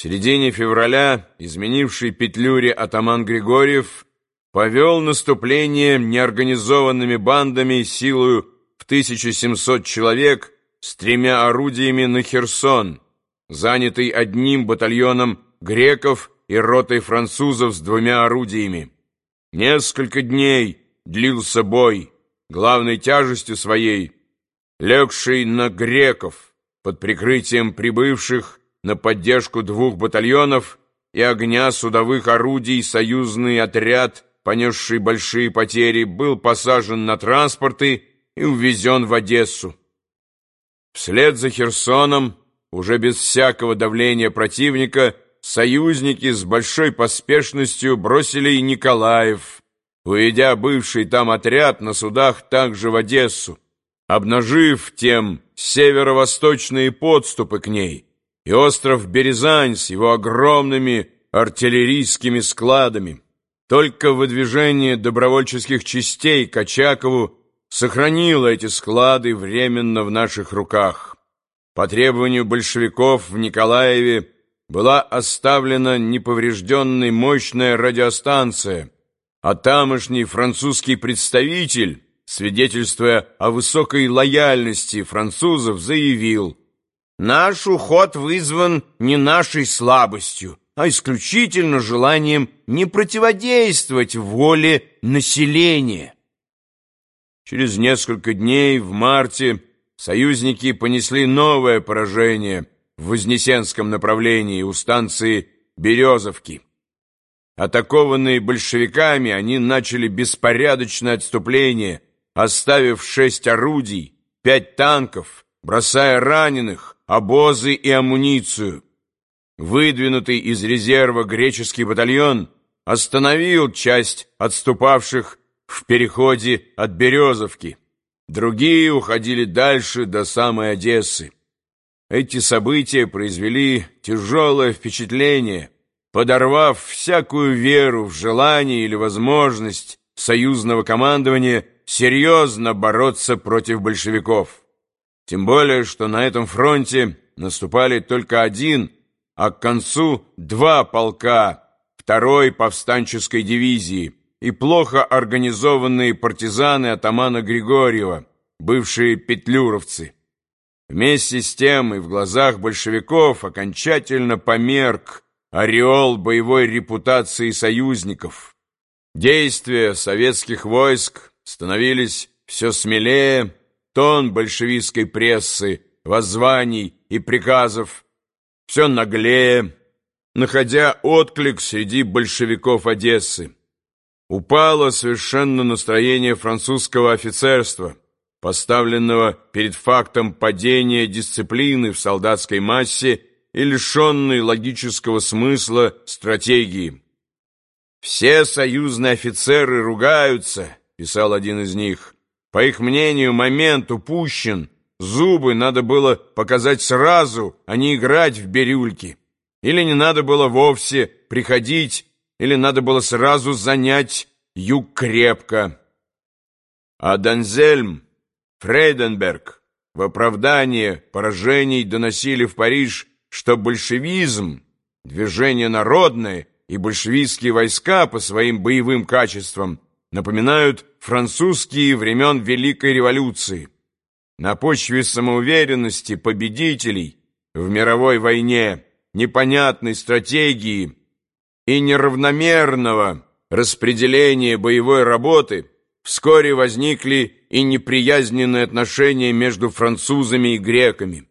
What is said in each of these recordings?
В середине февраля изменивший Петлюре атаман Григорьев повел наступление неорганизованными бандами силою в 1700 человек с тремя орудиями на Херсон, занятый одним батальоном греков и ротой французов с двумя орудиями. Несколько дней длился бой, главной тяжестью своей, легший на греков под прикрытием прибывших на поддержку двух батальонов и огня судовых орудий союзный отряд, понесший большие потери, был посажен на транспорты и увезен в Одессу. Вслед за Херсоном, уже без всякого давления противника, союзники с большой поспешностью бросили и Николаев, уведя бывший там отряд на судах также в Одессу, обнажив тем северо-восточные подступы к ней и остров Березань с его огромными артиллерийскими складами. Только выдвижение добровольческих частей к Очакову сохранило эти склады временно в наших руках. По требованию большевиков в Николаеве была оставлена неповрежденной мощная радиостанция, а тамошний французский представитель, свидетельствуя о высокой лояльности французов, заявил «Наш уход вызван не нашей слабостью, а исключительно желанием не противодействовать воле населения». Через несколько дней в марте союзники понесли новое поражение в Вознесенском направлении у станции Березовки. Атакованные большевиками, они начали беспорядочное отступление, оставив шесть орудий, пять танков, бросая раненых, обозы и амуницию. Выдвинутый из резерва греческий батальон остановил часть отступавших в переходе от Березовки. Другие уходили дальше до самой Одессы. Эти события произвели тяжелое впечатление, подорвав всякую веру в желание или возможность союзного командования серьезно бороться против большевиков. Тем более, что на этом фронте наступали только один, а к концу два полка второй повстанческой дивизии и плохо организованные партизаны атамана Григорьева, бывшие петлюровцы. Вместе с тем и в глазах большевиков окончательно померк ореол боевой репутации союзников. Действия советских войск становились все смелее, тон большевистской прессы, воззваний и приказов все наглее, находя отклик среди большевиков Одессы. Упало совершенно настроение французского офицерства поставленного перед фактом падения дисциплины в солдатской массе и лишенной логического смысла стратегии. «Все союзные офицеры ругаются», — писал один из них. «По их мнению, момент упущен. Зубы надо было показать сразу, а не играть в бирюльки. Или не надо было вовсе приходить, или надо было сразу занять юг крепко». А Данзельм Фрейденберг в оправдание поражений доносили в Париж, что большевизм, движение народное и большевистские войска по своим боевым качествам напоминают французские времен Великой революции. На почве самоуверенности победителей в мировой войне, непонятной стратегии и неравномерного распределения боевой работы вскоре возникли и неприязненные отношения между французами и греками.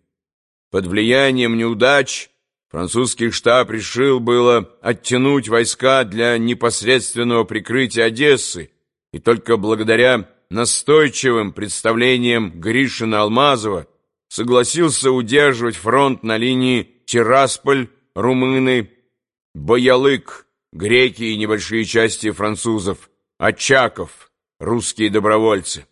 Под влиянием неудач французский штаб решил было оттянуть войска для непосредственного прикрытия Одессы, и только благодаря настойчивым представлениям Гришина-Алмазова согласился удерживать фронт на линии Тирасполь, румыны, Боялык, греки и небольшие части французов, Очаков, русские добровольцы.